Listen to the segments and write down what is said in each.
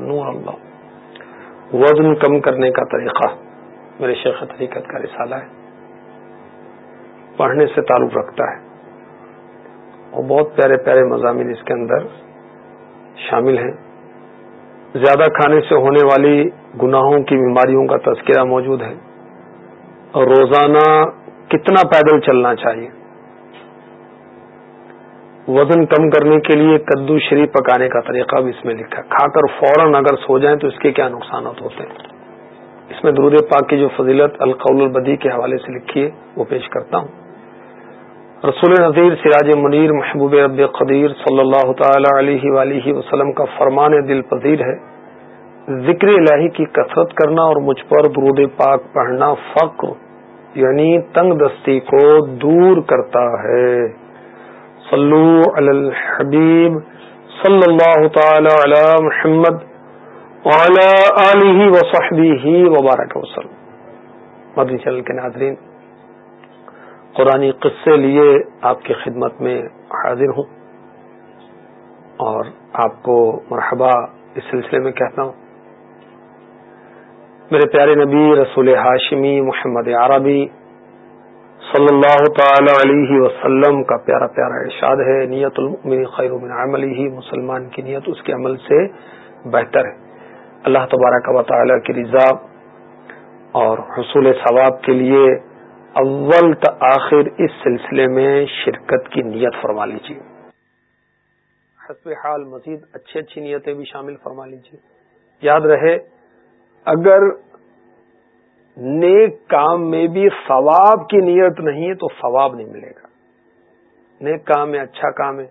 نور اللہ وزن کم کرنے کا طریقہ. میرے شیخ طریقت کا رسالہ ہے. پڑھنے سے تعلق رکھتا ہے. اور بہت پیارے پیارے مضامین اس کے اندر شامل ہیں. زیادہ کھانے سے ہونے والی گناہوں کی بیماریوں کا تذکرہ موجود ہے. اور روزانہ کتنا پیدل چلنا چاہیے؟ وزن کم کرنے کے لیے کدو شریف پکانے کا طریقہ بھی اس میں لکھا ہے۔ کھا کر فوراً اگر سو جائیں تو اس کے کیا نقصانات ہوتے ہیں؟ اس میں درود پاک کی جو فضیلت القول البدی کے حوالے سے لکھی ہے، وہ پیش کرتا ہوں۔ رسول نذیر، سراج منیر، محبوب رب قدیر صلی اللہ تعالی علیہ ولیہ وسلم کا فرمان دل پذیر ہے۔ ذکر الہی کی کثرت کرنا اور مجھ پر درود پاک پڑھنا فقر یعنی تنگ دستی کو دور کرتا ہے۔ صلو علی الحبیب صلی اللہ تعالی علی محمد وعلی آلہ وصحبہ وبارک وسلم. مدنی چینل کے ناظرین، قرآن قصے لیے آپ کی خدمت میں حاضر ہوں اور آپ کو مرحبا اس سلسلے میں کہتا ہوں۔ میرے پیارے نبی رسول ہاشمی محمد عربی صلی اللہ تعالی علیہ وسلم کا پیارا پیارا ارشاد ہے، نیت المؤمن خیر من عملی مسلمان کی نیت اس کے عمل سے بہتر ہے۔ اللہ تبارک و تعالی کی رضا اور حصول ثواب کے لیے اول تا آخر اس سلسلے میں شرکت کی نیت فرما لیجیے حسب حال مزید اچھی اچھی نیتیں بھی شامل فرما لیجیے یاد رہے، اگر نیک کام میں بھی ثواب کی نیت نہیں ہے تو ثواب نہیں ملے گا۔ نیک کام ہے اچھا کام ہے۔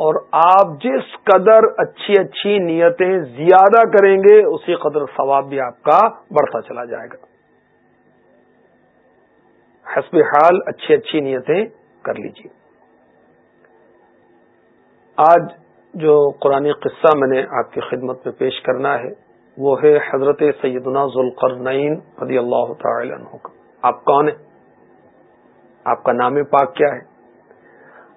اور آپ جس قدر اچھی اچھی نیتیں زیادہ کریں گے، اسی قدر ثواب بھی آپ کا بڑھتا چلا جائے گا۔ حسب حال اچھی اچھی نیتیں کر لیجیے آج جو قرآن قصہ میں نے آپ کی خدمت میں پیش کرنا ہے وہ ہے حضرت سیدنا ذوالقرنین رضی اللہ تعالی عنہ کا۔ آپ کون ہیں؟ آپ کا نام پاک کیا ہے؟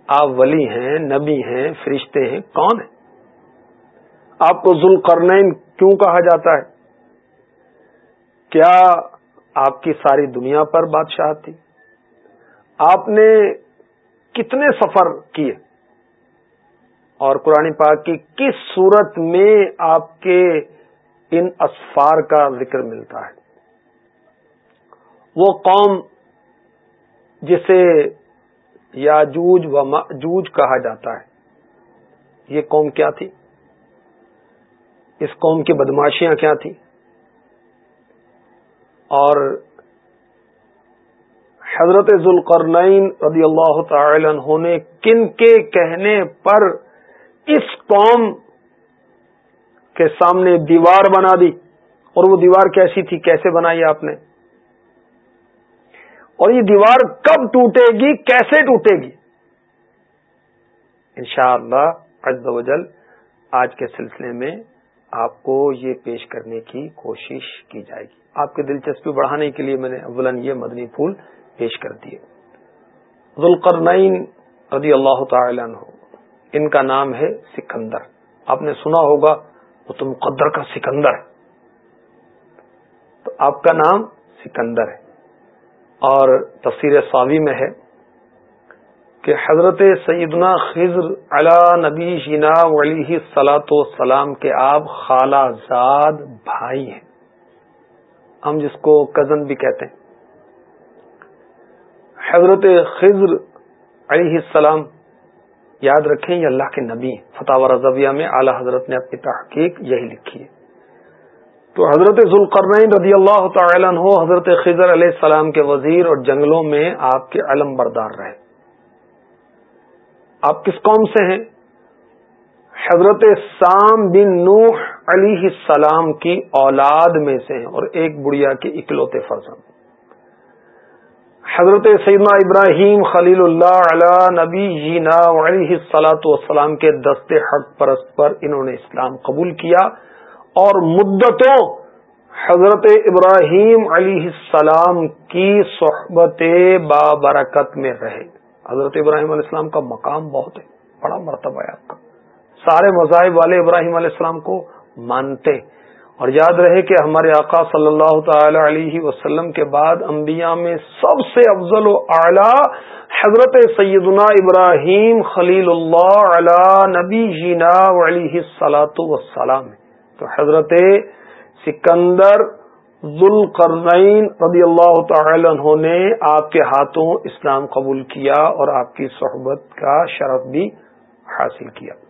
آپ ولی ہیں، نبی ہیں، فرشتے ہیں، کون ہیں؟ آپ کو ذوالقرنین کیوں کہا جاتا ہے؟ کیا آپ کی ساری دنیا پر بادشاہ تھی؟ آپ نے کتنے سفر کیے؟ اور قرآن پاک کی کس صورت میں آپ کے ان اسفار کا ذکر ملتا ہے۔ وہ قوم جسے یاجوج و ماجوج کہا جاتا ہے۔ یہ قوم کیا تھی؟ اس قوم کی بدماشیاں کیا تھیں؟ اور حضرت ذوالقرنین رضی اللہ تعالی عنہ نے کن کے کہنے پر اس قوم کے سامنے دیوار بنا دی اور وہ دیوار کیسی تھی، کیسے بنائی آپ نے؟ اور یہ دیوار کب ٹوٹے گی، کیسے ٹوٹے گی؟ انشاءاللہ شاء اللہ آج کے سلسلے میں آپ کو یہ پیش کرنے کی کوشش کی جائے گی۔ آپ کی دلچسپی بڑھانے کے لیے میں نے اولن یہ مدنی پھول پیش کر دیے۔ ذوالقرنین رضی اللہ تعالی عنہ، ان کا نام ہے سکندر۔ آپ نے سنا ہوگا وہ تو مقدر کا سکندر ہے۔ تو آپ کا نام سکندر ہے۔ اور تفسیر ساوی میں ہے کہ حضرت سیدنا خضر علا نبی جینا ولی سلاۃ وسلام کے آپ خالہ زاد بھائی ہیں۔ ہم جس کو کزن بھی کہتے ہیں۔ حضرت خضر علیہ السلام یاد رکھیں، یہ اللہ کے نبی فتح رضویہ میں اعلی حضرت نے اپنی تحقیق یہی لکھی ہے۔ تو حضرت ذوالقرنین رضی اللہ تعالی عنہ، حضرت خضر علیہ السلام کے وزیر اور جنگلوں میں آپ کے علم بردار رہے۔ آپ کس قوم سے ہیں؟ حضرت سام بن نوح علی السلام کی اولاد میں سے ہیں اور ایک بڑھیا کے اکلوتے فرزند۔ حضرت سیدنا ابراہیم خلیل اللہ علی نبی جینا علیہ سلاۃ والسلام کے دست حق پرست پر انہوں نے اسلام قبول کیا اور مدتوں حضرت ابراہیم علیہ السلام کی صحبت بابرکت میں رہے۔ حضرت ابراہیم علیہ السلام کا مقام بہت ہے، بڑا مرتبہ ہے آپ کا۔ سارے مذاہب والے ابراہیم علیہ السلام کو مانتے۔ اور یاد رہے کہ ہمارے آقا صلی اللہ تعالی علیہ وسلم کے بعد انبیاء میں سب سے افضل و اعلی حضرت سیدنا ابراہیم خلیل اللہ علی نبی جینا علیہ سلاۃ وسلام تو حضرت سکندر ذوالقرنین رضی اللہ تعالی عنہ نے آپ کے ہاتھوں اسلام قبول کیا اور آپ کی صحبت کا شرف بھی حاصل کیا۔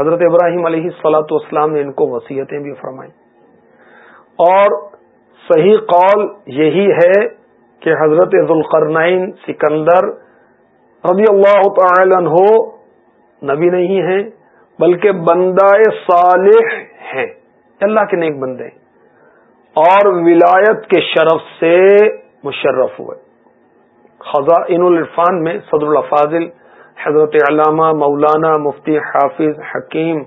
حضرت ابراہیم علیہ سلاۃ والسلام نے ان کو وصیتیں بھی فرمائیں۔ اور صحیح قول یہی ہے کہ حضرت ذوالقرنین سکندر رضی اللہ تعالی عنہ نبی نہیں ہیں، بلکہ بندہ صالح ہیں۔ اللہ کے نیک بندے اور ولایت کے شرف سے مشرف ہوئے۔ خزائن العرفان میں صدر الفاظل حضرت علامہ مولانا مفتی حافظ حکیم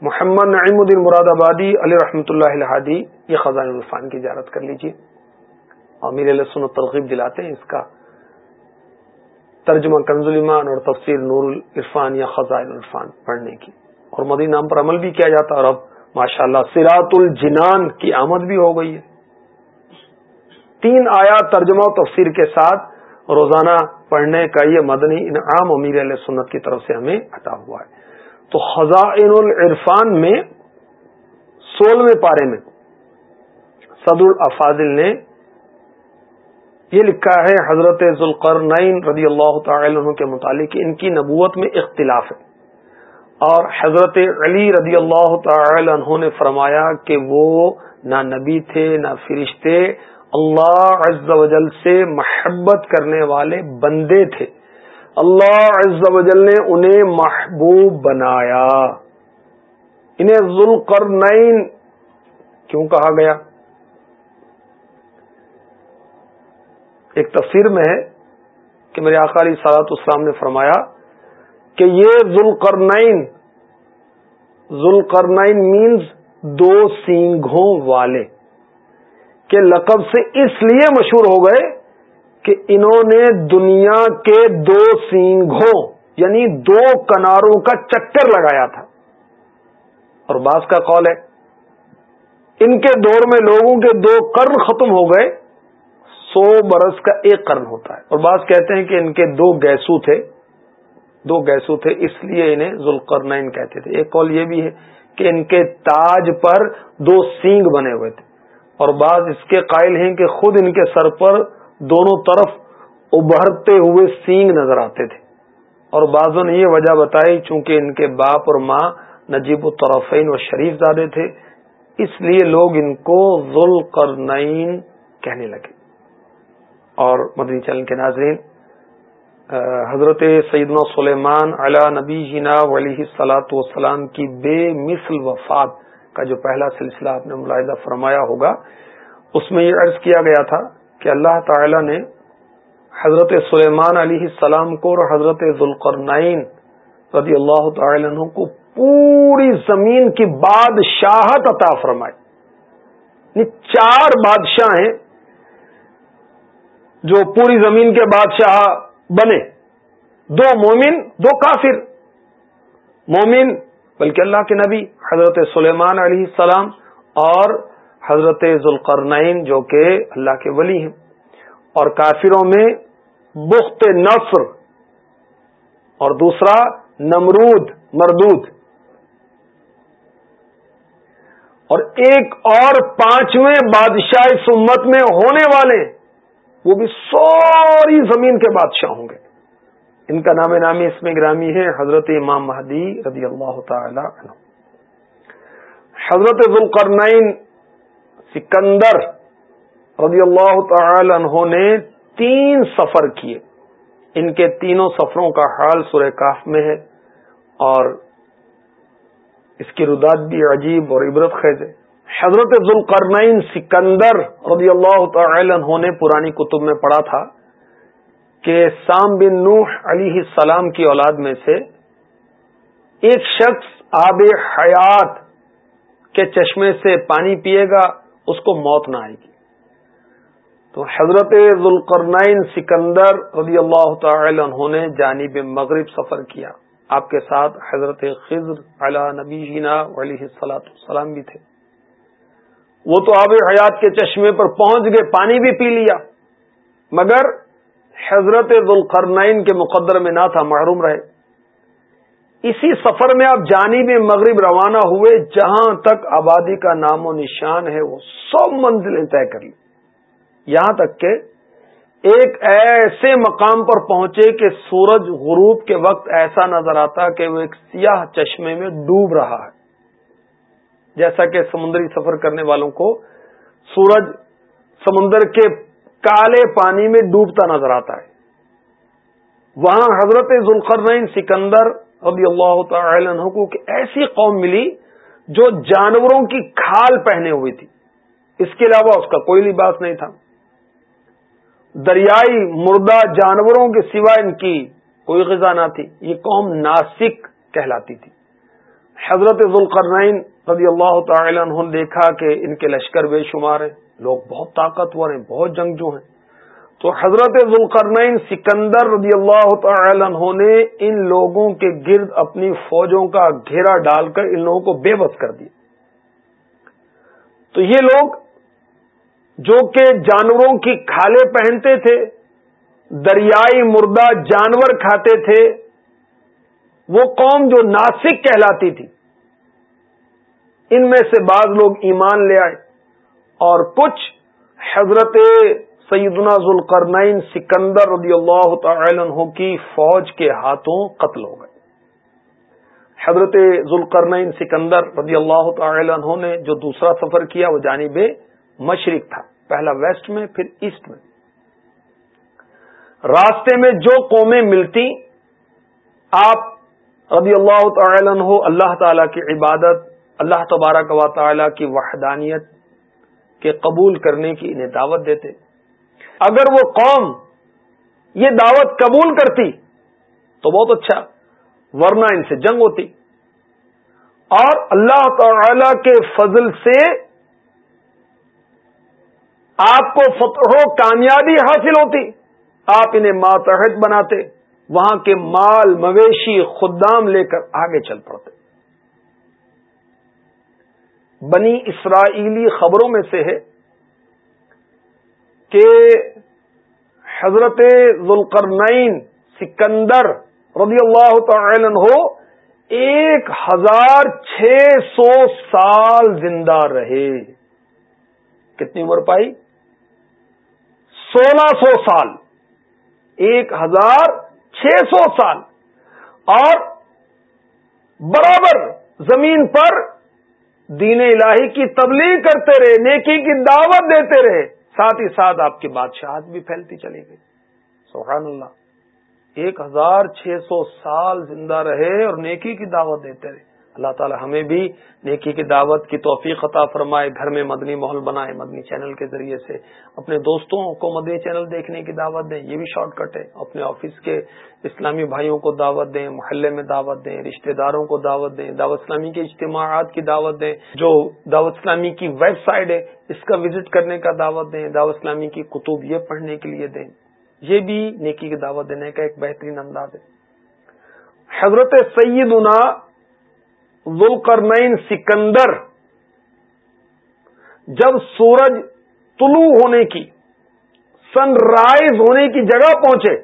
محمد نعیم الدین مراد آبادی علی رحمۃ اللہ الحادی یہ خزان الرفان کی اجازت کر لیجیے اور میرے لسن و ترغیب دلاتے ہیں اس کا ترجمہ کنز ایمان اور تفسیر نور العرفان یا خزائن الرفان پڑھنے کی۔ اور مدی نام پر عمل بھی کیا جاتا اور اب ماشاء اللہ سراط الجنان کی آمد بھی ہو گئی ہے۔ تین آیا ترجمہ و تفسیر کے ساتھ روزانہ پڑھنے کا یہ مدنی انعام امیر علیہ سنت کی طرف سے ہمیں عطا ہوا ہے۔ تو خزائن العرفان میں سولہویں پارے میں صد الافاظل نے یہ لکھا ہے، حضرت ذوالقرنین رضی اللہ تعالی عنہ کے متعلق، ان کی نبوت میں اختلاف ہے۔ اور حضرت علی رضی اللہ تعالی عنہ نے فرمایا کہ وہ نہ نبی تھے، نہ فرشتے اللہ عز و جل سے محبت کرنے والے بندے تھے۔ اللہ عز و جل نے انہیں محبوب بنایا۔ انہیں ذوالقرنین کیوں کہا گیا؟ ایک تفسیر میں ہے کہ میرے آخری سالات اسلام نے فرمایا کہ یہ ذوالقرنین ذوالقرنین مینز دو سینگوں والے۔ کے لقب سے اس لیے مشہور ہو گئے کہ انہوں نے دنیا کے دو سینگوں یعنی دو کناروں کا چکر لگایا تھا۔ اور بعض کا قول ہے، ان کے دور میں لوگوں کے دو کرن ختم ہو گئے، سو برس کا ایک کرن ہوتا ہے۔ اور بعض کہتے ہیں کہ ان کے دو گیسو تھے۔ دو گیسو تھے، اس لیے انہیں ذوالقرنین کہتے تھے۔ ایک قول یہ بھی ہے کہ ان کے تاج پر دو سینگ بنے ہوئے تھے۔ اور بعض اس کے قائل ہیں کہ خود ان کے سر پر دونوں طرف ابھرتے ہوئے سینگ نظر آتے تھے۔ اور بعضوں نے یہ وجہ بتائی چونکہ ان کے باپ اور ماں نجیب الطرفین و شریف زادے تھے، اس لیے لوگ ان کو ذل کرنین کہنے لگے۔ اور مدنی چلن کے ناظرین حضرت سیدنا سلیمان علا نبی جینا علیہ سلاۃ وسلام کی بے مثل وفات کا جو پہلا سلسلہ آپ نے ملاحظہ فرمایا ہوگا، اس میں یہ عرض کیا گیا تھا کہ اللہ تعالی نے حضرت سلیمان علیہ السلام کو اور حضرت ذوالقرنین رضی اللہ تعالی عنہ کو پوری زمین کی بادشاہت عطا فرمائی۔ یعنی چار بادشاہ ہیں جو پوری زمین کے بادشاہ بنے۔ دو مومن، دو کافر۔ مومن بلکہ اللہ کے نبی۔ حضرت سلیمان علیہ السلام اور حضرت ذوالقرنین جو کہ اللہ کے ولی ہیں اور کافروں میں بخت نصر اور دوسرا نمرود، مردود۔ اور ایک اور پانچویں بادشاہ اس امت میں ہونے والے، وہ بھی ساری زمین کے بادشاہ ہوں گے۔ ان کا نام نامی اس میں گرامی ہے حضرت امام مہدی رضی اللہ تعالی عنہ۔ حضرت ذوالقرنین سکندر رضی اللہ تعالی عنہ نے تین سفر کیے۔ ان کے تینوں سفروں کا حال سورہ کاف میں ہے اور اس کی رداد بھی عجیب اور عبرت خیز ہے۔ حضرت ذوالقرنین سکندر رضی اللہ تعالی عنہ نے پرانی کتب میں پڑھا تھا کہ سام بن نوح علیہ السلام کی اولاد میں سے ایک شخص آب حیات کے چشمے سے پانی پیے گا، اس کو موت نہ آئے گی۔ تو حضرت ذوالقرنین سکندر رضی اللہ تعالی عنہ نے جانب مغرب سفر کیا۔ آپ کے ساتھ حضرت خضر علی نبی جینا علیہ السلاۃ السلام بھی تھے۔ وہ تو آب حیات کے چشمے پر پہنچ گئے، پانی بھی پی لیا۔ مگر حضرت ذوالقرنین کے مقدر میں نہ تھا، محروم رہے۔ اسی سفر میں آپ جانب مغرب روانہ ہوئے، جہاں تک آبادی کا نام و نشان ہے، وہ سب منزلیں طے کر لی یہاں تک کہ ایک ایسے مقام پر پہنچے کہ سورج غروب کے وقت ایسا نظر آتا کہ وہ ایک سیاہ چشمے میں ڈوب رہا ہے۔ جیسا کہ سمندری سفر کرنے والوں کو سورج سمندر کے کالے پانی میں ڈوبتا نظر آتا ہے۔ وہاں حضرت ذوالقرنین سکندر رضی اللہ تعالی عنہ کو کہ ایسی قوم ملی جو جانوروں کی کھال پہنے ہوئی تھی۔ اس کے علاوہ اس کا کوئی لباس نہیں تھا۔ دریائی مردہ جانوروں کے سوا ان کی کوئی غذا نہ تھی۔ یہ قوم ناسک کہلاتی تھی۔ حضرت ذوالقرنین رضی اللہ تعالی عنہ نے دیکھا کہ ان کے لشکر بے شمار ہیں۔ لوگ بہت طاقتور ہیں، بہت جنگجو ہیں۔ تو حضرت ذوالقرنین سکندر رضی اللہ تعالی عنہ نے ان لوگوں کے گرد اپنی فوجوں کا گھیرا ڈال کر ان لوگوں کو بے بس کر دیا۔ تو یہ لوگ جو کہ جانوروں کی کھالے پہنتے تھے دریائی مردہ جانور کھاتے تھے، وہ قوم جو ناسک کہلاتی تھی، ان میں سے بعض لوگ ایمان لے آئے اور کچھ حضرت سیدنا ذوالقرنین سکندر رضی اللہ تعالی عنہ کی فوج کے ہاتھوں قتل ہو گئے۔ حضرت ذوالقرنین سکندر رضی اللہ تعالی عنہ نے جو دوسرا سفر کیا وہ جانب مشرق تھا، پہلا ویسٹ میں، پھر ایسٹ میں۔ راستے میں جو قومیں ملتی آپ رضی اللہ تعالی عنہ، اللہ تعالی کی عبادت، اللہ تبارک و تعالی کی وحدانیت کے قبول کرنے کی انہیں دعوت دیتے۔ اگر وہ قوم یہ دعوت قبول کرتی تو بہت اچھا ورنہ ان سے جنگ ہوتی۔ اور اللہ تعالی کے فضل سے آپ کو فتح و کامیابی حاصل ہوتی۔ آپ انہیں ماتحت بناتے، وہاں کے مال، مویشی، خدام لے کر آگے چل پڑتے۔ بنی اسرائیلی خبروں میں سے ہے کہ حضرت ذوالقرنین سکندر رضی اللہ تعالی عنہ ایک ہزار چھ سو سال زندہ رہے۔ کتنی عمر پائی؟ سولہ سو سال۔ ایک ہزار چھ سو سال۔ اور برابر زمین پر دین الہی کی تبلیغ کرتے رہے، نیکی کی دعوت دیتے رہے۔ ساتھ ہی ساتھ آپ کی بادشاہت بھی پھیلتی چلی گئی۔ سبحان اللہ۔ ایک ہزار چھ سو سال زندہ رہے اور نیکی کی دعوت دیتے رہے۔ اللہ تعالی ہمیں بھی نیکی کی دعوت کی توفیق عطا فرمائے، گھر میں مدنی ماحول بنائے، مدنی چینل کے ذریعے سے اپنے دوستوں کو مدنی چینل دیکھنے کی دعوت دیں، یہ بھی شارٹ کٹ ہے۔ اپنے آفس کے اسلامی بھائیوں کو دعوت دیں، محلے میں دعوت دیں، رشتہ داروں کو دعوت دیں، دعوت اسلامی کے اجتماعات کی دعوت دیں۔ جو دعوت اسلامی کی ویب سائٹ ہے، اس کا وزٹ کرنے کا دعوت دیں، دعوت اسلامی کی کتب یہ پڑھنے کے لیے دیں۔ یہ بھی نیکی کی دعوت دینے کا ایک بہترین انداز ہے۔ حضرت سیدنا ذوالقرنین سکندر، جب سورج طلوع ہونے کی سن رائز ہونے کی جگہ پہنچے،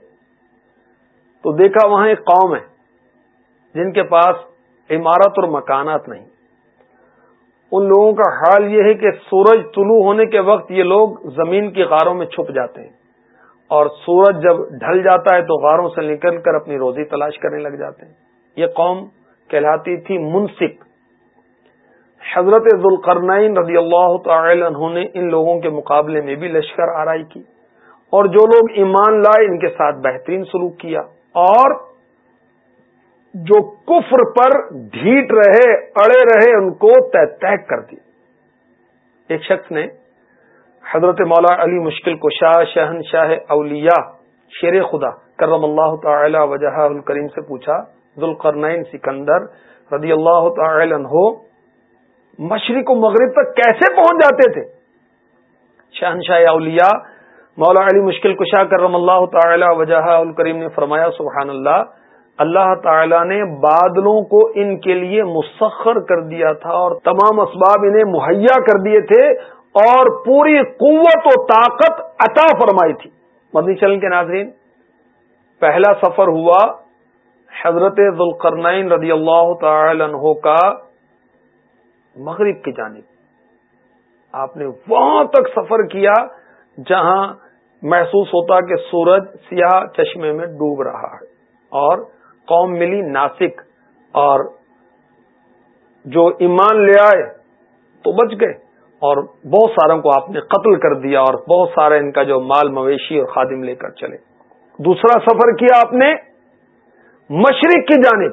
تو دیکھا وہاں ایک قوم ہے، جن کے پاس عمارت اور مکانات نہیں۔ ان لوگوں کا حال یہ ہے کہ سورج طلوع ہونے کے وقت یہ لوگ زمین کی غاروں میں چھپ جاتے ہیں۔ اور سورج جب ڈھل جاتا ہے تو غاروں سے نکل کر اپنی روزی تلاش کرنے لگ جاتے ہیں۔ یہ قوم کہلاتی تھی منسک۔ حضرت ذوالقرنین رضی اللہ تعالی عنہ نے ان لوگوں کے مقابلے میں بھی لشکر آرائی کی اور جو لوگ ایمان لائے، ان کے ساتھ بہترین سلوک کیا اور جو کفر پر ڈھیٹ رہے، اڑے رہے، ان کو طے طے کر دی ایک شخص نے حضرت مولا علی مشکل کو شاہ شہن شاہ اولیاء شیر خدا کرم اللہ تعالی وجہ الکریم سے پوچھا ذوالقرنین سکندر رضی اللہ تعالی عنہ مشرق و مغرب تک کیسے پہنچ جاتے تھے؟ شہنشاہ اولیاء مولا علی مشکل کشا کرم اللہ تعالی وجہ الکریم نے فرمایا، سبحان اللہ اللہ تعالی نے بادلوں کو ان کے لیے مسخر کر دیا تھا اور تمام اسباب انہیں مہیا کر دیے تھے اور پوری قوت و طاقت عطا فرمائی تھی۔ مدنی چلن کے ناظرین، پہلا سفر ہوا حضرت ذوالقرنین رضی اللہ تعالی عنہ کا مغرب کی جانب۔ آپ نے وہاں تک سفر کیا جہاں محسوس ہوتا کہ سورج سیاہ چشمے میں ڈوب رہا ہے اور قوم ملی ناسک اور جو ایمان لے آئے تو بچ گئے اور بہت ساروں کو آپ نے قتل کر دیا اور بہت سارے ان کا جو مال مویشی اور خادم لے کر چلے۔ دوسرا سفر کیا آپ نے؟ مشرق کی جانب۔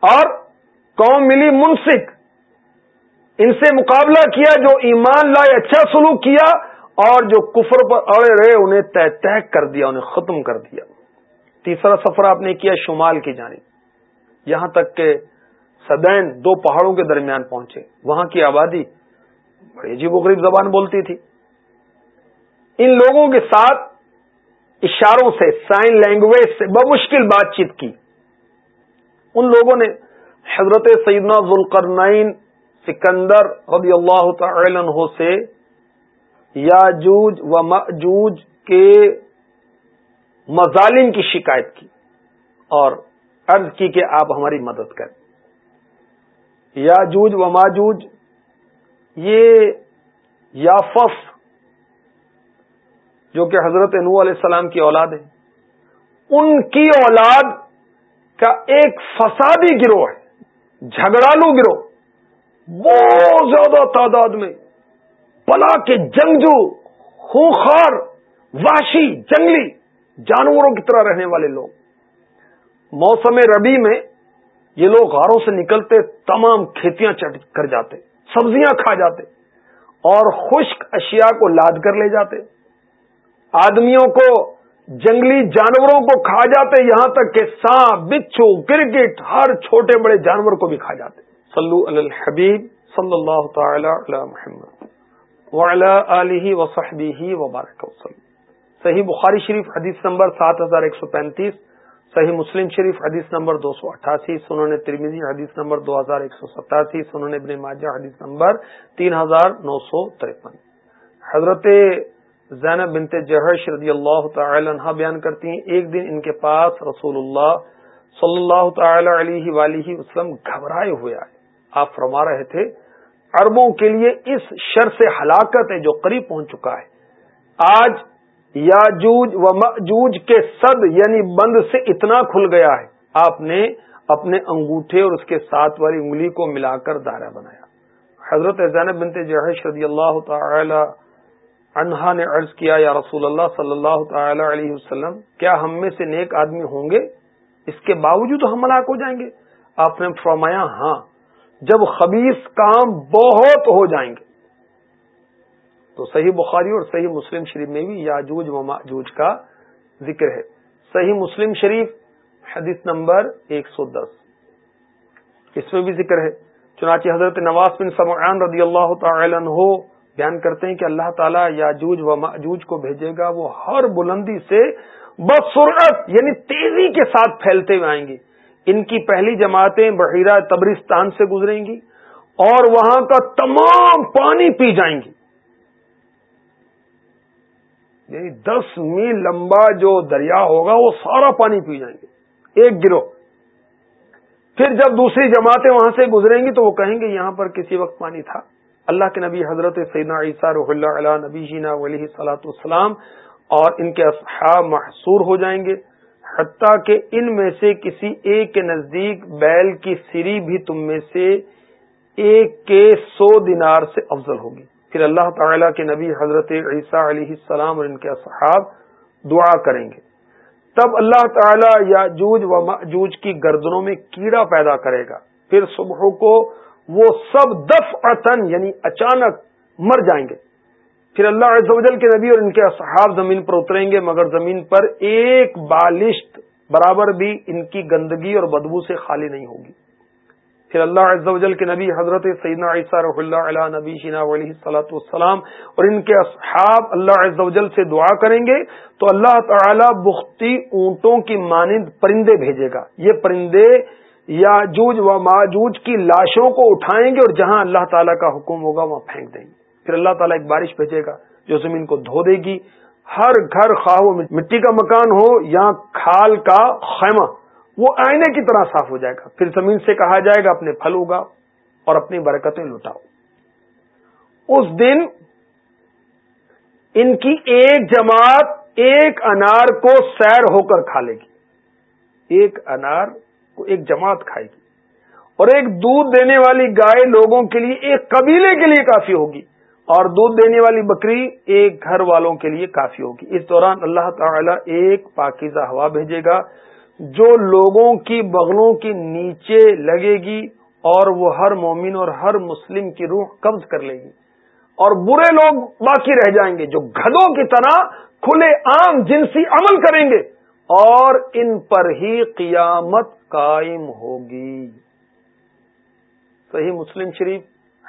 اور قوم ملی منسک، ان سے مقابلہ کیا، جو ایمان لائے اچھا سلوک کیا، اور جو کفر پر اڑے رہے، انہیں طے طے کر دیا، انہیں ختم کر دیا۔ تیسرا سفر آپ نے کیا شمال کی جانب۔ یہاں تک کہ سدین دو پہاڑوں کے درمیان پہنچے۔ وہاں کی آبادی بڑی عجیب و غریب زبان بولتی تھی۔ ان لوگوں کے ساتھ اشاروں سے سائن لینگویج سے بمشکل بات چیت کی۔ ان لوگوں نے حضرت سیدنا ذوالقرنین سکندر رضی اللہ تعالی عنہ سے یاجوج و ماجوج کے مظالم کی شکایت کی اور عرض کی کہ آپ ہماری مدد کریں۔ یاجوج و ماجوج، یہ یافس جو کہ حضرت نو علیہ السلام کی اولاد ہے، ان کی اولاد کا ایک فسادی گروہ ہے، جھگڑالو گروہ، بہت زیادہ تعداد میں، پلا کے جنگجو، خوخار واشی جنگلی جانوروں کی طرح رہنے والے لوگ۔ موسم ربی میں یہ لوگ غاروں سے نکلتے، تمام کھیتیاں چٹ کر جاتے، سبزیاں کھا جاتے اور خشک اشیاء کو لاد کر لے جاتے۔ آدمیوں کو، جنگلی جانوروں کو کھا جاتے، یہاں تک کہ سانپ، بچھو، کرکٹ، ہر چھوٹے بڑے جانور کو بھی کھا جاتے۔ صلو علی الحبیب صلی اللہ تعالی علی محمد وعلی آلہ وصحبہ وبارک وسلم۔ صحیح بخاری شریف حدیث نمبر سات ہزار ایک سو پینتیس، صحیح مسلم شریف حدیث نمبر دو سو اٹھاسی، سنن ترمیزی حدیث نمبر دو ہزار ایک سو ستاسی، سنن ابن ماجہ حدیث نمبر تین ہزار نو سو ترپن۔ حضرت زینب بنت جہش رضی اللہ تعالی عنہ بیان کرتی ہیں، ایک دن ان کے پاس رسول اللہ صلی اللہ تعالی علیہ وآلہ وسلم گھبرائے ہوئے آئے۔ آپ فرما رہے تھے اربوں کے لیے اس شر سے ہلاکت ہے جو قریب پہنچ چکا ہے۔ آج یاجوج و مجوج کے صد یعنی بند سے اتنا کھل گیا ہے۔ آپ نے اپنے انگوٹھے اور اس کے ساتھ والی انگلی کو ملا کر دائرہ بنایا۔ حضرت زینب بنت جہش رضی اللہ تعالی عنہا نے عرض کیا، یا رسول اللہ صلی اللہ تعالی علیہ وسلم، کیا ہم میں سے نیک آدمی ہوں گے؟ اس کے باوجود ہم ہلاک ہو جائیں گے؟ آپ نے فرمایا ہاں جب خبیص کام بہت ہو جائیں گے. تو صحیح بخاری اور صحیح مسلم شریف میں بھی یاجوج و ماجوج کا ذکر ہے۔ صحیح مسلم شریف، حدیث نمبر ایک سو دس۔ اس میں بھی ذکر ہے۔ چنانچہ حضرت نواز بن سمعان رضی اللہ تعالی عنہ بیان کرتے ہیں کہ اللہ تعالیٰ یاجوج و ماجوج کو بھیجے گا، وہ ہر بلندی سے بسرعت یعنی تیزی کے ساتھ پھیلتے ہوئے آئیں گے ان کی پہلی جماعتیں بحیرہ تبرستان سے گزریں گی اور وہاں کا تمام پانی پی جائیں گی۔ یعنی دس میل لمبا جو دریا ہوگا، وہ سارا پانی پی جائیں گے، ایک گروہ۔ پھر جب دوسری جماعتیں وہاں سے گزریں گی تو وہ کہیں گے، یہاں پر کسی وقت پانی تھا۔ اللہ کے نبی حضرت سیدنا عیسیٰ رح اللہ علیہ نبی جینا ولی صلاحت السلام اور ان کے اصحاب محصور ہو جائیں گے، حتیٰ کہ ان میں سے کسی ایک کے نزدیک بیل کی سری بھی تم میں سے ایک کے سو دینار سے افضل ہوگی۔ پھر اللہ تعالی کے نبی حضرت عیسیٰ علیہ السلام اور ان کے اصحاب دعا کریں گے۔ تب اللہ تعالی یا جوج و جوج کی گردنوں میں کیڑا پیدا کرے گا۔ پھر صبح کو وہ سب دف یعنی اچانک مر جائیں گے۔ پھر اللہ عز و جل کے نبی اور ان کے اصحاب زمین پر اتریں گے، مگر زمین پر ایک بالشت برابر بھی ان کی گندگی اور بدبو سے خالی نہیں ہوگی۔ پھر اللہ عز و جل کے نبی حضرت سیدنا عیسیٰ رح اللہ علیہ نبی شنا علیہ صلاۃ والسلام اور ان کے اصحاب اللہ عز و جل سے دعا کریں گے تو اللہ تعالی بختی اونٹوں کی مانند پرندے بھیجے گا۔ یہ پرندے یا جوج و ماجوج کی لاشوں کو اٹھائیں گے اور جہاں اللہ تعالیٰ کا حکم ہوگا وہاں پھینک دیں گے۔ پھر اللہ تعالیٰ ایک بارش بھیجے گا جو زمین کو دھو دے گی۔ ہر گھر خواہ مٹی کا مکان ہو یا کھال کا خیمہ، وہ آئینے کی طرح صاف ہو جائے گا۔ پھر زمین سے کہا جائے گا، اپنے پھل ہوگا اور اپنی برکتیں لٹاؤ۔ اس دن ان کی ایک جماعت، ایک انار کو سیر ہو کر کھا لے گی۔ ایک انار کو ایک جماعت کھائے گی اور ایک دودھ دینے والی گائے لوگوں کے لیے ایک قبیلے کے لیے کافی ہوگی۔ اور دودھ دینے والی بکری ایک گھر والوں کے لیے کافی ہوگی۔ اس دوران اللہ تعالی ایک پاکیزہ ہوا بھیجے گا، جو لوگوں کی بغلوں کی نیچے لگے گی اور وہ ہر مومن اور ہر مسلم کی روح قبض کر لے گی۔ اور برے لوگ باقی رہ جائیں گے جو گھدوں کی طرح کھلے عام جنسی عمل کریں گے۔ اور ان پر ہی قیامت قائم ہوگی۔ صحیح مسلم شریف،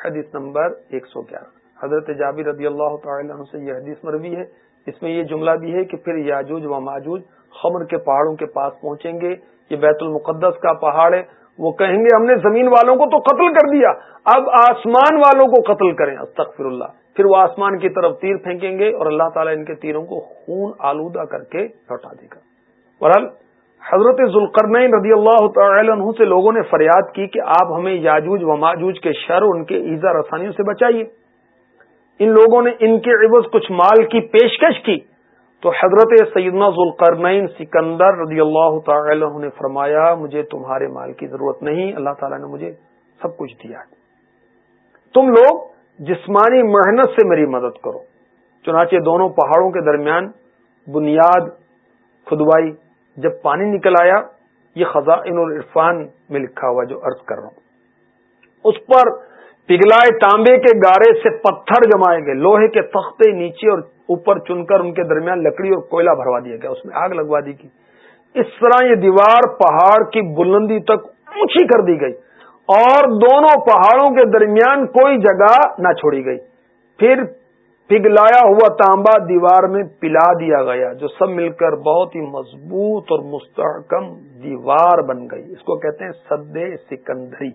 حدیث نمبر ایک سو گیارہ۔ حضرت جابر رضی اللہ تعالی عنہ سے یہ حدیث مروی ہے۔ اس میں یہ جملہ بھی ہے کہ پھر یاجوج و ماجوج خمر کے پہاڑوں کے پاس پہنچیں گے۔ یہ بیت المقدس کا پہاڑ ہے۔ وہ کہیں گے، ہم نے زمین والوں کو تو قتل کر دیا۔ اب آسمان والوں کو قتل کریں۔ استغفر اللہ پھر وہ آسمان کی طرف تیر پھینکیں گے اور اللہ تعالیٰ ان کے تیروں کو خون آلودہ کر کے لوٹا دے گا۔ برحال حضرت ذوالقرنین رضی اللہ تعالی عنہ سے لوگوں نے فریاد کی کہ آپ ہمیں یاجوج و ماجوج کے شر ان کے ایزا رسانیوں سے بچائیے۔ ان لوگوں نے ان کے عوض کچھ مال کی پیشکش کی۔ تو حضرت سیدنا ذوالقرنین سکندر رضی اللہ تعالی نے فرمایا، مجھے تمہارے مال کی ضرورت نہیں، اللہ تعالیٰ نے مجھے سب کچھ دیا تم لوگ جسمانی محنت سے میری مدد کرو۔ چنانچہ دونوں پہاڑوں کے درمیان بنیاد خدوائی جب پانی نکل آیا، یہ خزائن العرفان میں لکھا ہوا جو عرض کر رہا ہوں۔ اس پر پگلائے تانبے کے گارے سے پتھر جمائے گئے، لوہے کے تختے نیچے اور اوپر چن کر ان کے درمیان لکڑی اور کوئلہ بھروا دیا گیا، اس میں آگ لگوا دی گئی۔ اس طرح یہ دیوار پہاڑ کی بلندی تک اونچی کر دی گئی اور دونوں پہاڑوں کے درمیان کوئی جگہ نہ چھوڑی گئی۔ پھر پگلایا ہوا تانبا دیوار میں پلا دیا گیا، جو سب مل کر بہت ہی مضبوط اور مستحکم دیوار بن گئی۔ اس کو کہتے ہیں سد سکندری۔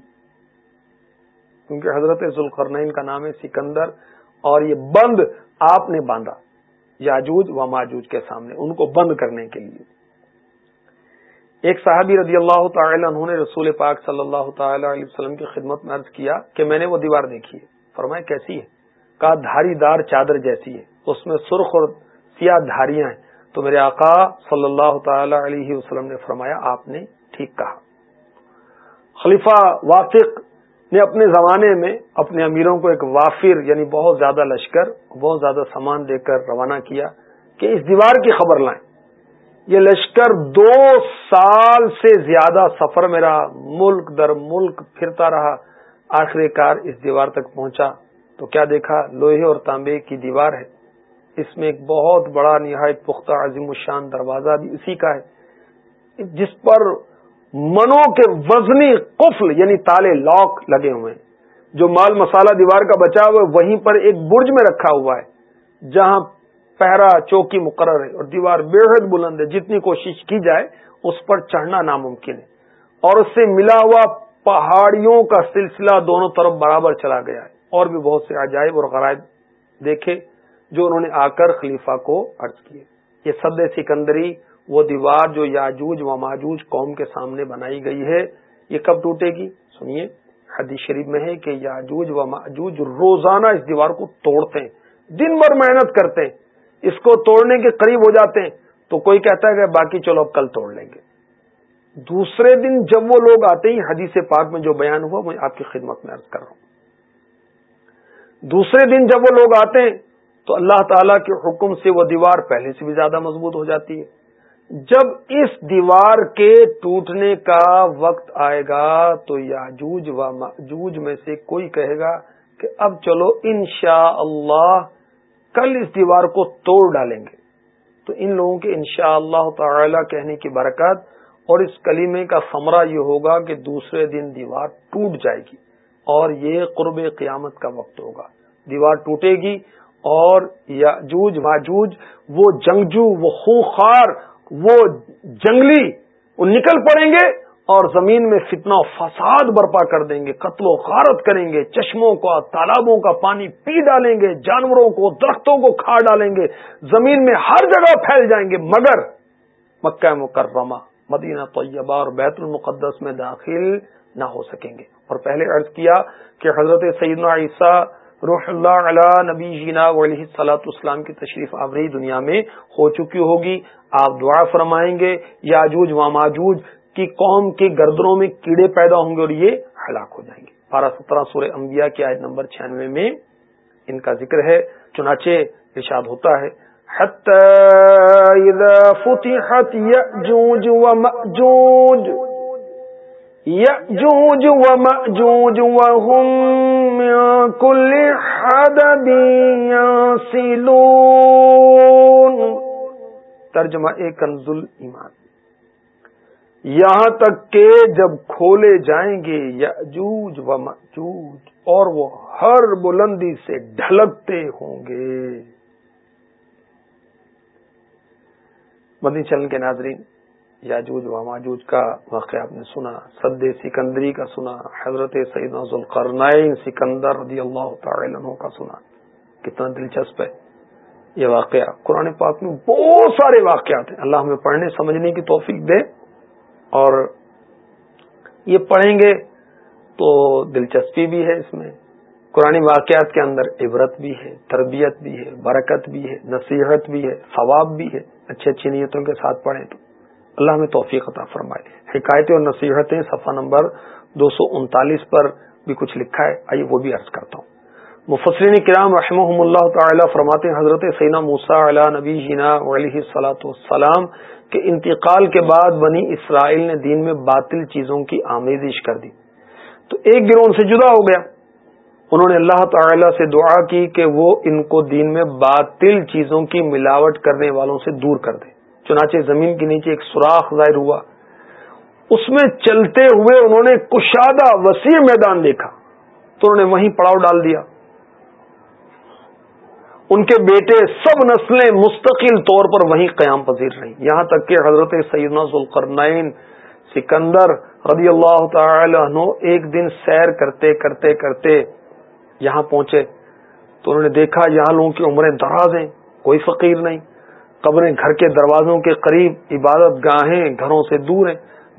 کیونکہ حضرت ذوالقرنین کا نام ہے سکندر اور یہ بند آپ نے باندھا، یاجوج و ماجوج کے سامنے، ان کو بند کرنے کے لیے۔ ایک صحابی رضی اللہ تعالی عنہ نے رسول پاک صلی اللہ تعالی علیہ وسلم کی خدمت میں عرض کیا کہ میں نے وہ دیوار دیکھی ہے۔ فرمائے کیسی ہے؟ کہا دھاری دار چادر جیسی ہے۔ اس میں سرخ اور سیاہ دھاریاں ہیں۔ تو میرے آقا صلی اللہ تعالی علیہ وسلم نے فرمایا، آپ نے ٹھیک کہا۔ خلیفہ واثق نے اپنے زمانے میں اپنے امیروں کو ایک وافر یعنی بہت زیادہ لشکر، بہت زیادہ سامان دے کر روانہ کیا کہ اس دیوار کی خبر لائیں۔ یہ لشکر دو سال سے زیادہ سفر میں رہا، ملک در ملک پھرتا رہا، آخر کار اس دیوار تک پہنچا۔ تو کیا دیکھا؟ لوہے اور تانبے کی دیوار ہے۔ اس میں ایک بہت بڑا نہایت پختہ عظیم الشان دروازہ بھی اسی کا ہے۔ جس پر منوں کے وزنی قفل یعنی تالے لاک لگے ہوئے ہیں۔ جو مال مسالہ دیوار کا بچا ہوا ہے، وہیں پر ایک برج میں رکھا ہوا ہے، جہاں پہرا چوکی مقرر ہے۔ اور دیوار بے حد بلند ہے۔ جتنی کوشش کی جائے، اس پر چڑھنا ناممکن ہے۔ اور اس سے ملا ہوا پہاڑیوں کا سلسلہ دونوں طرف برابر چلا گیا ہے۔ اور بھی بہت سے عجائب اور غرائب دیکھے جو انہوں نے آ کر خلیفہ کو عرض کیے۔ یہ سد سکندری وہ دیوار جو یاجوج و ماجوج قوم کے سامنے بنائی گئی ہے، یہ کب ٹوٹے گی؟ سنیے، حدیث شریف میں ہے کہ یاجوج و ماجوج روزانہ اس دیوار کو توڑتے ہیں، دن بھر محنت کرتے ہیں، اس کو توڑنے کے قریب ہو جاتے ہیں۔ تو کوئی کہتا ہے کہ باقی چلو اب کل توڑ لیں گے۔ دوسرے دن جب وہ لوگ آتے ہیں حدیث پاک میں جو بیان ہوا، میں آپ کی خدمت میں عرض کر رہا ہوں۔ دوسرے دن جب وہ لوگ آتے ہیں، تو اللہ تعالی کے حکم سے وہ دیوار پہلے سے بھی زیادہ مضبوط ہو جاتی ہے۔ جب اس دیوار کے ٹوٹنے کا وقت آئے گا، تو یاجوج و ماجوج میں سے کوئی کہے گا کہ اب چلو انشاء اللہ کل اس دیوار کو توڑ ڈالیں گے۔ تو ان لوگوں کے انشاء اللہ تعالی کہنے کی برکت اور اس کلیمے کا ثمرہ یہ ہوگا کہ دوسرے دن دیوار ٹوٹ جائے گی۔ اور یہ قرب قیامت کا وقت ہوگا۔ دیوار ٹوٹے گی اور یاجوج، ماجوج، وہ جنگجو، وہ خوخار وہ جنگلی، وہ نکل پڑیں گے اور زمین میں فتنہ و فساد برپا کر دیں گے، قتل و غارت کریں گے، چشموں کا، تالابوں کا پانی پی ڈالیں گے، جانوروں کو، درختوں کو کھا ڈالیں گے، زمین میں ہر جگہ پھیل جائیں گے، مگر مکہ مکرمہ، مدینہ طیبہ اور بیت المقدس میں داخل نہ ہو سکیں گے۔ اور پہلے عرض کیا کہ حضرت سیدنا عیسیٰ روح اللہ علیہ نبی جینا علیہ صلاحت اسلام کی تشریف آوری دنیا میں ہو چکی ہوگی۔ آپ دعا فرمائیں گے یاجوج واماجوج کی قوم کے گردروں میں کیڑے پیدا ہوں گے اور یہ ہلاک ہو جائیں گے۔ بارہ سترہ سورہ انبیاء کی آیت نمبر چھیانوے میں ان کا ذکر ہے۔ چنانچہ ارشاد ہوتا ہے فتحت یأجوج ومأجوج یأجوج ومأجوج وهم من كل حدب ينسلون. ترجمہ ایک کنزل ایمان. یہاں تک کہ جب کھولے جائیں گے یاجوج و ماجوج اور وہ ہر بلندی سے ڈھلکتے ہوں گے. مدنی چلن کے ناظرین یاجوج و ماجوج کا واقعہ آپ نے سنا سد سکندری کا سنا، حضرت سعید القرنائن سکندر رضی اللہ تعالی عنہ کا سنا۔ کتنا دلچسپ ہے یہ واقعہ۔ قرآن پاک میں بہت سارے واقعات ہیں۔ اللہ ہمیں پڑھنے سمجھنے کی توفیق دے اور یہ پڑھیں گے تو دلچسپی بھی ہے اس میں۔ قرآن واقعات کے اندر عبرت بھی ہے، تربیت بھی ہے، برکت بھی ہے، نصیحت بھی ہے، ثواب بھی ہے۔ اچھی اچھی نیتوں کے ساتھ پڑھیں تو۔ اللہ میں توفیق عطا فرمائے۔ حکایتیں اور نصیحتیں صفحہ نمبر دو سو انتالیس پر بھی کچھ لکھا ہے۔ آئیے وہ بھی عرض کرتا ہوں۔ مفسرین کرام رحمہ اللہ تعالی فرماتے حضرت سینا موسا علیہ نبی جینا علیہ صلاۃ والسلام کے انتقال کے بعد بنی اسرائیل نے دین میں باطل چیزوں کی آمیزش کر دی۔ تو ایک گروہ سے جدا ہو گیا۔ انہوں نے اللہ تعالی سے دعا کی کہ وہ ان کو دین میں باطل چیزوں کی ملاوٹ کرنے والوں سے دور کر دے۔ چنانچہ زمین کے نیچے ایک سوراخ ظاہر ہوا۔ اس میں چلتے ہوئے انہوں نے کشادہ وسیع میدان دیکھا۔ تو انہوں نے وہیں پڑاؤ ڈال دیا۔ ان کے بیٹے سب نسلیں مستقل طور پر وہیں قیام پذیر رہی۔ یہاں تک کہ حضرت سیدنا ذوالقرنین سکندر رضی اللہ تعالی عنہ ایک دن سیر کرتے کرتے کرتے یہاں پہنچے۔ تو انہوں نے دیکھا، یہاں لوگوں کی عمریں دراز ہیں، کوئی فقیر نہیں۔ قبریں گھر کے دروازوں کے قریب عبادت گاہیں، گھروں سے دور ہیں،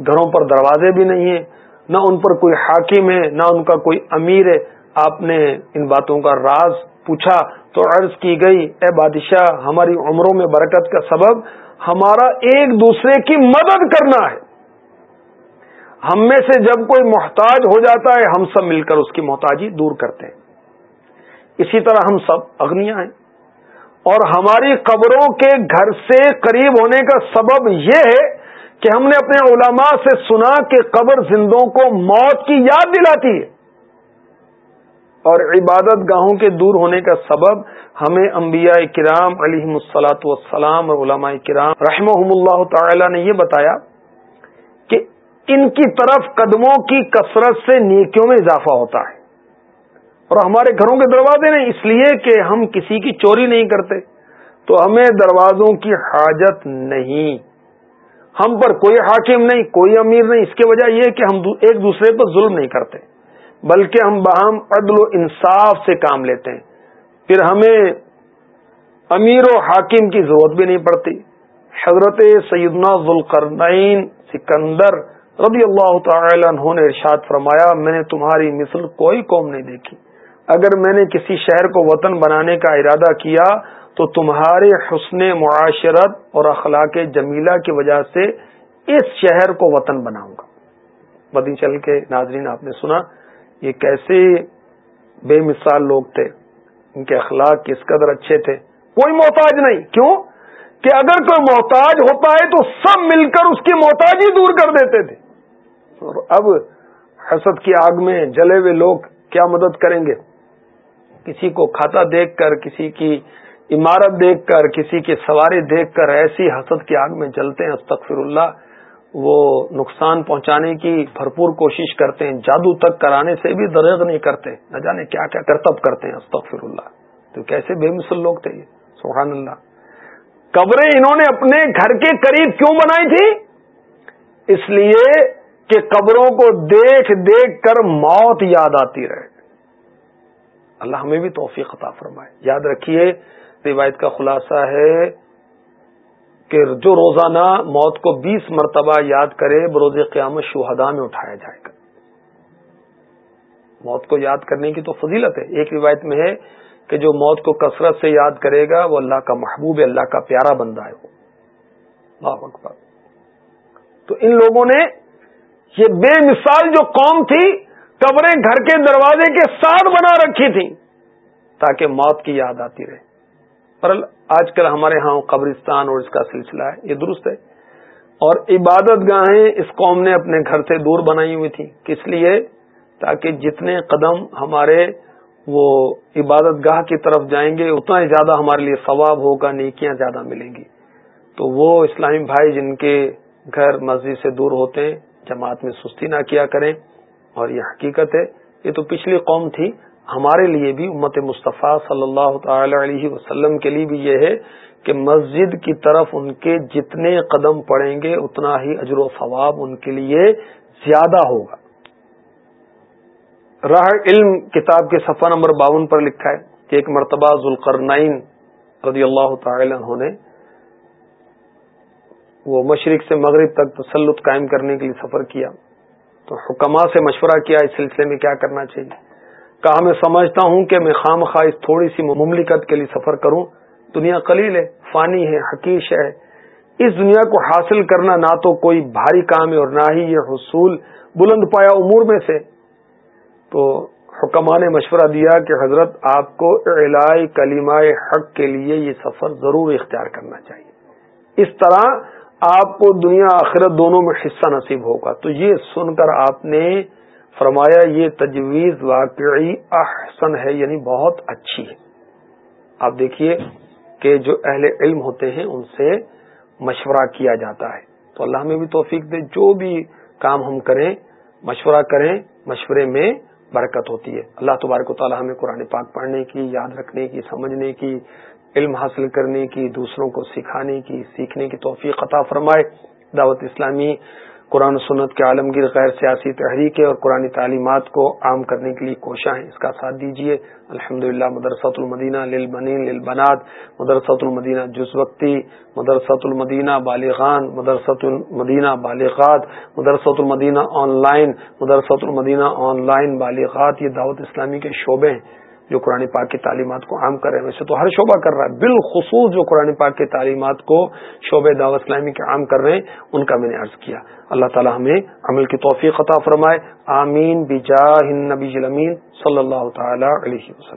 گھروں پر دروازے بھی نہیں ہیں، نہ ان پر کوئی حاکم ہے، نہ ان کا کوئی امیر ہے۔ آپ نے ان باتوں کا راز پوچھا تو عرض کی گئی، اے بادشاہ، ہماری عمروں میں برکت کا سبب ہمارا ایک دوسرے کی مدد کرنا ہے۔ ہم میں سے جب کوئی محتاج ہو جاتا ہے، ہم سب مل کر اس کی محتاجی دور کرتے ہیں۔ اسی طرح ہم سب اگنیا ہیں۔ اور ہماری قبروں کے گھر سے قریب ہونے کا سبب یہ ہے کہ ہم نے اپنے علماء سے سنا کہ قبر زندوں کو موت کی یاد دلاتی ہے۔ اور عبادت گاہوں کے دور ہونے کا سبب ہمیں انبیاء کرام علیہ مسلاط والسلام اور علماء کرام رحمہ اللہ تعالی نے یہ بتایا کہ ان کی طرف قدموں کی کثرت سے نیکیوں میں اضافہ ہوتا ہے۔ اور ہمارے گھروں کے دروازے نہیں، اس لیے کہ ہم کسی کی چوری نہیں کرتے۔ تو ہمیں دروازوں کی حاجت نہیں۔ ہم پر کوئی حاکم نہیں، کوئی امیر نہیں۔ اس کی وجہ یہ کہ ہم ایک دوسرے پر ظلم نہیں کرتے، بلکہ ہم باہم عدل و انصاف سے کام لیتے ہیں۔ پھر ہمیں امیر و حاکم کی ضرورت بھی نہیں پڑتی۔ حضرت سیدنا ذوالقرنین سکندر رضی اللہ تعالی عنہ نے ارشاد فرمایا، میں نے تمہاری مثل کوئی قوم نہیں دیکھی۔ اگر میں نے کسی شہر کو وطن بنانے کا ارادہ کیا تو تمہارے حسن معاشرت اور اخلاق جمیلہ کی وجہ سے اس شہر کو وطن بناؤں گا۔ بدی چل کے ناظرین، آپ نے سنا یہ کیسے بے مثال لوگ تھے، ان کے اخلاق کس قدر اچھے تھے۔ کوئی محتاج نہیں۔ کیوں؟ کہ اگر کوئی محتاج ہوتا ہے تو سب مل کر اس کی محتاجی دور کر دیتے تھے۔ اور اب حسد کی آگ میں جلے ہوئے لوگ کیا مدد کریں گے؟ کسی کو کھاتا دیکھ کر، کسی کی عمارت دیکھ کر، کسی کی سواری دیکھ کر ایسی حسد کی آگ میں جلتے ہیں، استغفر اللہ، وہ نقصان پہنچانے کی بھرپور کوشش کرتے ہیں، جادو تک کرانے سے بھی دریغ نہیں کرتے۔ نہ جانے کیا کیا کرتب کرتے ہیں، استغفر اللہ۔ تو کیسے بے مثل لوگ تھے یہ؟ سبحان اللہ۔ قبریں انہوں نے اپنے گھر کے قریب کیوں بنائی تھی؟ اس لیے کہ قبروں کو دیکھ دیکھ کر موت یاد آتی رہے۔ اللہ ہمیں بھی توفیق عطا فرمائے۔ یاد رکھیے، روایت کا خلاصہ ہے کہ جو روزانہ موت کو بیس مرتبہ یاد کرے، بروز قیامت شہدا میں اٹھایا جائے گا۔ موت کو یاد کرنے کی تو فضیلت ہے۔ ایک روایت میں ہے کہ جو موت کو کثرت سے یاد کرے گا، وہ اللہ کا محبوب ہے، اللہ کا پیارا بندہ ہے وہ۔ اللہ اکبر۔ تو ان لوگوں نے یہ بے مثال جو قوم تھی قبریں گھر کے دروازے کے ساتھ بنا رکھی تھیں تاکہ موت کی یاد آتی رہے۔ پر آج کل ہمارے ہاں قبرستان اور اس کا سلسلہ ہے، یہ درست ہے۔ اور عبادت گاہیں اس قوم نے اپنے گھر سے دور بنائی ہوئی تھی کس لیے؟ تاکہ جتنے قدم ہمارے وہ عبادت گاہ کی طرف جائیں گے، اتنا ہی زیادہ ہمارے لیے ثواب ہوگا، نیکیاں زیادہ ملیں گی۔ تو وہ اسلامی بھائی جن کے گھر مسجد سے دور ہوتے ہیں، جماعت میں سستی نہ کیا کریں۔ اور یہ حقیقت ہے، یہ تو پچھلی قوم تھی۔ ہمارے لیے بھی امت مصطفیٰ صلی اللہ تعالی علیہ وسلم کے لیے بھی یہ ہے کہ مسجد کی طرف ان کے جتنے قدم پڑیں گے، اتنا ہی اجر و ثواب ان کے لیے زیادہ ہوگا۔ راہ علم کتاب کے صفحہ نمبر باون پر لکھا ہے کہ ایک مرتبہ ذوالقرنائن رضی اللہ تعالی عنہ نے وہ مشرق سے مغرب تک تسلط قائم کرنے کے لیے سفر کیا۔ تو حکما سے مشورہ کیا اس سلسلے میں کیا کرنا چاہیے؟ کہا، میں سمجھتا ہوں کہ میں خام خواہ اس تھوڑی سی مملکت کے لیے سفر کروں۔ دنیا قلیل ہے، فانی ہے حقیش ہے۔ اس دنیا کو حاصل کرنا نہ تو کوئی بھاری کام ہے اور نہ ہی یہ حصول بلند پایا امور میں سے۔ تو حکما نے مشورہ دیا کہ حضرت، آپ کو علائی کلیمہ حق کے لیے یہ سفر ضرور اختیار کرنا چاہیے۔ اس طرح آپ کو دنیا آخرت دونوں میں حصہ نصیب ہوگا۔ تو یہ سن کر آپ نے فرمایا یہ تجویز واقعی احسن ہے یعنی بہت اچھی ہے۔ آپ دیکھیے کہ جو اہل علم ہوتے ہیں، ان سے مشورہ کیا جاتا ہے۔ تو اللہ میں بھی توفیق دے، جو بھی کام ہم کریں، مشورہ کریں، مشورے میں برکت ہوتی ہے۔ اللہ تبارک و تعالیٰ ہمیں قرآن پاک پڑھنے کی، یاد رکھنے کی، سمجھنے کی علم حاصل کرنے کی، دوسروں کو سکھانے کی، سیکھنے کی توفیق عطا فرمائے۔ دعوت اسلامی قرآن و سنت کے عالمگیر غیر سیاسی تحریک اور قرآن تعلیمات کو عام کرنے کے لیے کوشاں اس کا ساتھ دیجیے الحمد للہ مدرسۃ المدینہ للبنین للبنات، مدرسۃ المدینہ جزوقتی مدرسۃ المدینہ بالغان، مدرسۃ المدینہ بالغات، مدرسۃ المدینہ آن لائن، مدرسۃ المدینہ آن لائن بالغات۔ یہ دعوت اسلامی کے شعبے ہیں۔ جو قرآن پاک کی تعلیمات کو عام کر رہے ہیں ویسے تو ہر شعبہ کر رہا ہے۔ بالخصوص جو قرآن پاک کی تعلیمات کو شعبہ دعوت اسلامی کے عام کر رہے ہیں، ان کا میں نے عرض کیا۔ اللہ تعالی ہمیں عمل کی توفیق عطا فرمائے۔ آمین۔ بجاہ النبی صلی اللہ تعالی علیہ وسلم۔